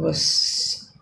você.